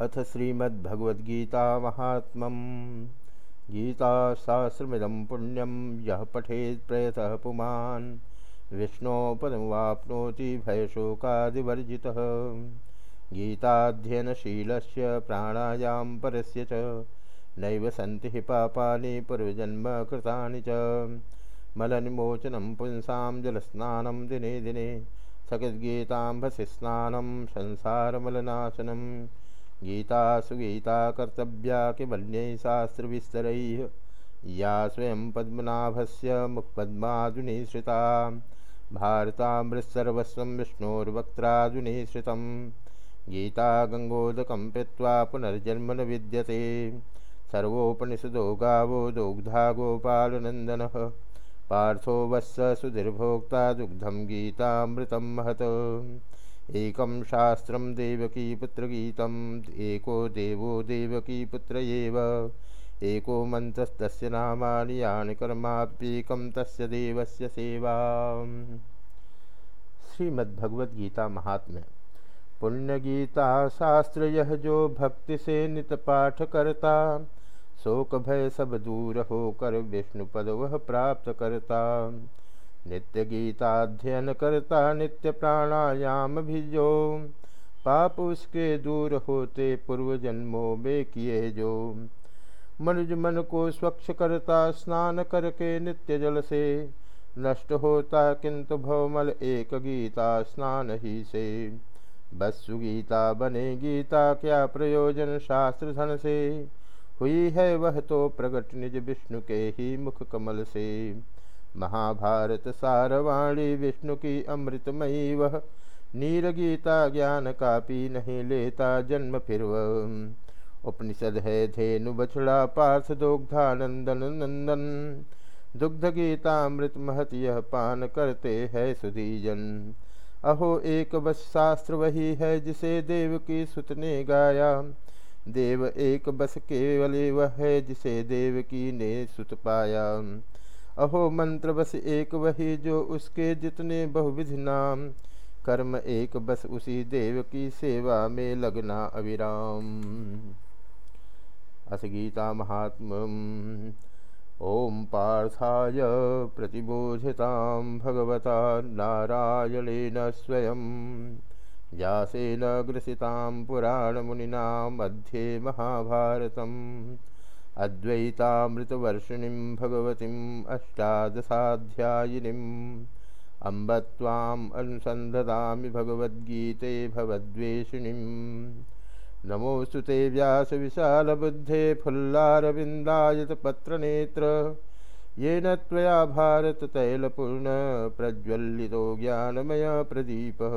अथ श्रीमद्भगवद्गीता महात्म्यम गीता शास्त्रमिदं पुण्यम यह पठेत प्रयतः पुमान। विष्णु पदमाप्नोति भयशोकादिवर्जितः। गीताध्ययनशीलस्य प्राणायां परस्य च। नैव सन्ति हि पापानि पूर्वजन्म कृतानि च। मलनिमोचनं पुंसां जलस्नानं दिने दिने। सकद्गीताम्भसि स्नानं संसारमलनाशनं गीता सुगीता कर्तव्या किमन्यैः शास्त्रविस्तरैः या स्वयं पद्मनाभस्य मुखपद्मादुनिश्रिता भारतामृतसर्वस्वं विष्णोर्वक्त्रादुनिश्रितं गीता गङ्गोदकं पीत्वा पुनर्जन्म न विद्यते। सर्वोपनिषदो गावो दोग्धा गोपालनन्दनः। पार्थो वत्स सुधीर्भोक्ता दुग्धम गीतामृतं महत। एकं शास्त्रं देवकीपुत्रगीतम् एको देवो देवकीपुत्र एव एको मन्त्रस्तस्य नामानि यानि कर्माप्येकं तस्य देवस्य सेवा। श्रीमद्भगवद्गीता महात्म्य। पुण्यगीता शास्त्र यह जो भक्ति से नित पाठ करता शोक भय सब दूर होकर विष्णु पद वह प्राप्त करता। नित्य गीताध्ययन करता नित्य प्राणायाम भी जो पाप उसके दूर होते पूर्व जन्मों में किए जो। मनुज मन को स्वच्छ करता, स्नान करके नित्य जल से। नष्ट होता किंतु भवमल एक गीता, स्नान ही से। बस गीता बने गीता, क्या प्रयोजन शास्त्र धन से। हुई है वह तो प्रकट निज विष्णु के ही मुख कमल से। महाभारत सारवाणी विष्णु की अमृतमयी वह नीर गीता ज्ञान का पी नहीं लेता जन्म फिर उपनिषद है धेनु बछड़ा पार्थ दोग्धानंदन नंदन। दुग्ध गीता अमृत महत यह पान करते है सुधीजन। अहो एक बस शास्त्र वही है जिसे देव की सुत ने गाया। देव एक बस केवल वह है जिसे देव की ने सुत पाया। अहो मंत्र बस एक वही जो उसके जितने बहुविध नाम। कर्म एक बस उसी देव की सेवा में लगना अविराम। अस गीता महात्म ओम पार्थाय प्रतिबोधिता भगवता नारायणेन स्वयं। व्यासेन ग्रसितां पुराणमुनिना मध्ये महाभारतम्। अद्वैतामृतवर्षिणीं भगवतीम् अष्टादशाध्यायिनीम् अम्ब त्वाम् अनुसन्धदामि भगवद्गीते भवद्वेषिणीम् नमोऽस्तु ते व्यासविशालबुद्धे फुल्लारविन्दायतपत्रनेत्र। येन त्वया भारततैलपूर्णप्रज्वलितो ज्ञानमयप्रदीपः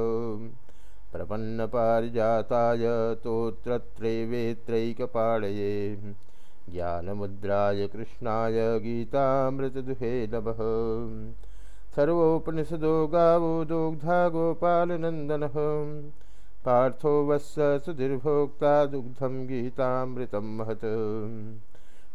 प्रपन्नपारिजाताय तोत्रत्रैवेत्रैकपाणये ज्ञानमुद्राय कृष्णाय गीतामृतदुहे नमः। सर्वोपनिषदो गावो दोग्धा गोपालनन्दनः। पार्थो वत्स सुधीर्भोक्ता दुग्धं गीतामृतं महत्।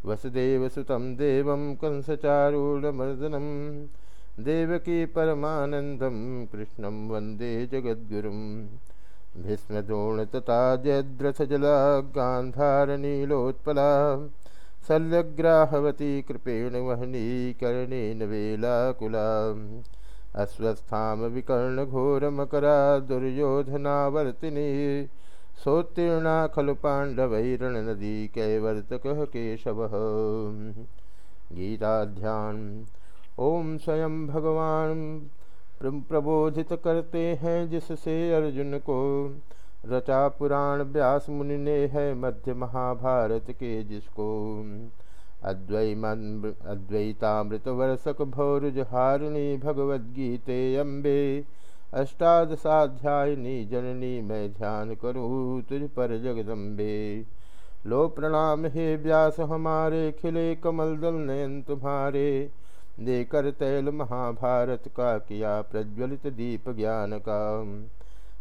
वसुदेवसुतं देवं कंसचारूढमर्दनम् देवकी परमानन्दं कृष्णं वंदे जगद्गुरुं। तथा जद्रथजला गान्धारनीलोत्पला। शल्यग्राहवती कृपेण वहनी कर्णेन वेलाकुला अश्वस्थामविकर्णघोरमकरा दुर्योधनावर्तिनी सोत्तीर्णा खलु पाण्डवैरणनदी कैवर्तकः केशवः। गीताध्यान। ओम स्वयं भगवान। प्रबोधित करते हैं जिससे अर्जुन को रचा पुराण व्यास मुनि ने है मध्य महाभारत के जिसको अद्वैमन अद्वैतामृत वर्षक भौरुज हारिणी भगवद्गीते अम्बे अष्टादशाध्यायिनी जननी मैं ध्यान करूँ तुझ पर जगदम्बे। लो प्रणाम हे व्यास हमारे, खिले कमल दल नयन तुम्हारे। देकर तैल महाभारत का किया प्रज्वलित दीप ज्ञान का।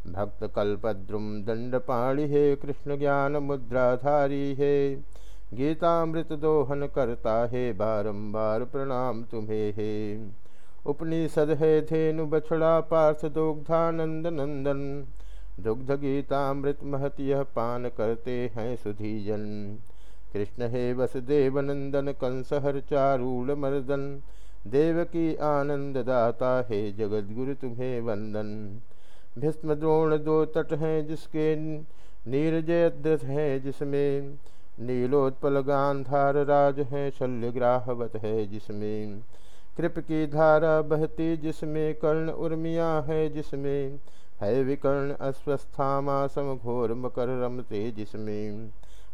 भक्त कल्पद्रुम दंडपाणि हे कृष्ण ज्ञान मुद्राधारी हे। गीतामृत दोहन करता हे, बारंबार प्रणाम तुम्हें हे। उपनिषद है धेनु बछड़ा पार्थ दुग्धानंद नंदन। दुग्ध गीतामृत महत यह पान करते हैं सुधीजन। कृष्ण हे वसुदेव नंदन कंस हर चारूल मर्दन। देव की आनंद दाता हे जगत गुरु तुम्हें वंदन। भीष्म द्रोण दो तट हैं जिसके नीरजयद्रथ हैं, जिसमें नीलोत्पल गांधार राज है, शल्यग्राहवत है, जिसमें कृप की धारा बहती, जिसमें कर्ण उर्मिया है, जिसमें है विकर्ण अस्वस्थामा समघोर मकर रमते, जिसमें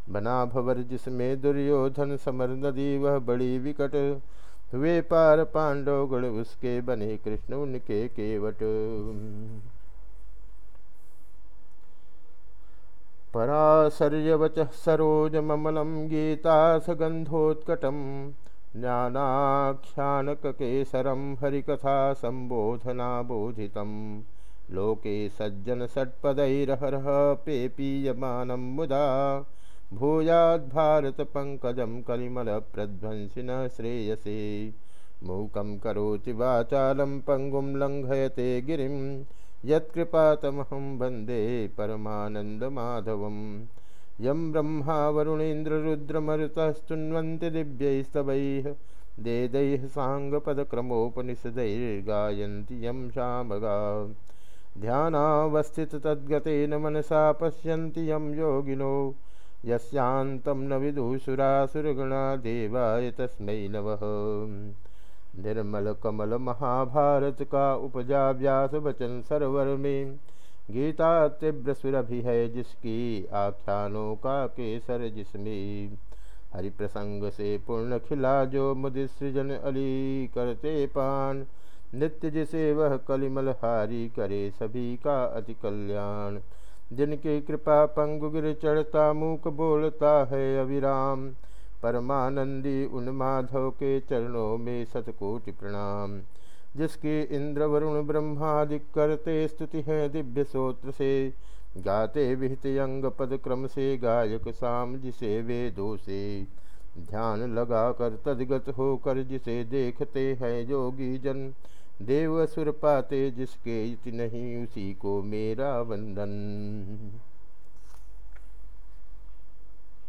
बना भवर जिसमें दुर्योधन समर नदी, वह बड़ी विकट हुए पार पांडव गण उसके बने कृष्ण उनके केवट। पराशर्यवच सरोजममलं गीतासगन्धोत्कटं ज्ञानाख्यानककेसरं हरिकथासम्बोधनाबोधितं। लोके सज्जनषट्पदैरहरः पेपीयमानं मुदा भूयाद्भारतपङ्कजं कलिमलप्रध्वंसिनः श्रेयसे। मूकं करोति वाचालं पङ्गुं लङ्घयते गिरिं यत्कृपातमहं वंदे परमानन्दमाधवं यं ब्रह्मा वरुणेन्द्ररुद्रमरुतस्तुन्वन्ति दिव्यैस्तवैः, देदैः साङ्गपदक्रमोपनिषदैर्गायन्ति यं शामगा। ध्यानावस्थिततद्गतेन मनसा पश्यन्ति यं योगिनो। यस्यान्तं न विदुषुरासुरगणा देवाय तस्मै नमः। निर्मल कमल महाभारत का उपजा व्यास वचन सरोवर में। गीता तीव्र सुरभि है जिसकी आख्यानों का केसर जिसमें। हरि प्रसंग से पूर्ण खिला जो मुदि सृजन अली करते पान। नित्य जिसे वह कलिमल हारी करे सभी का अति कल्याण। जिनकी कृपा पंगुगिर चढ़ता मूक बोलता है अविराम। परमानंदी उन माधव के चरणों में सतकोटि प्रणाम। जिसके इंद्र वरुण ब्रह्मादि करते स्तुति है दिव्य सोत्र से, गाते विहित अंग पद क्रम से गायक शाम जिसे वेदों से। ध्यान लगा कर तदगत होकर जिसे देखते हैं योगी जन, देव सुर पाते जिसके इति नहीं उसी को मेरा वंदन।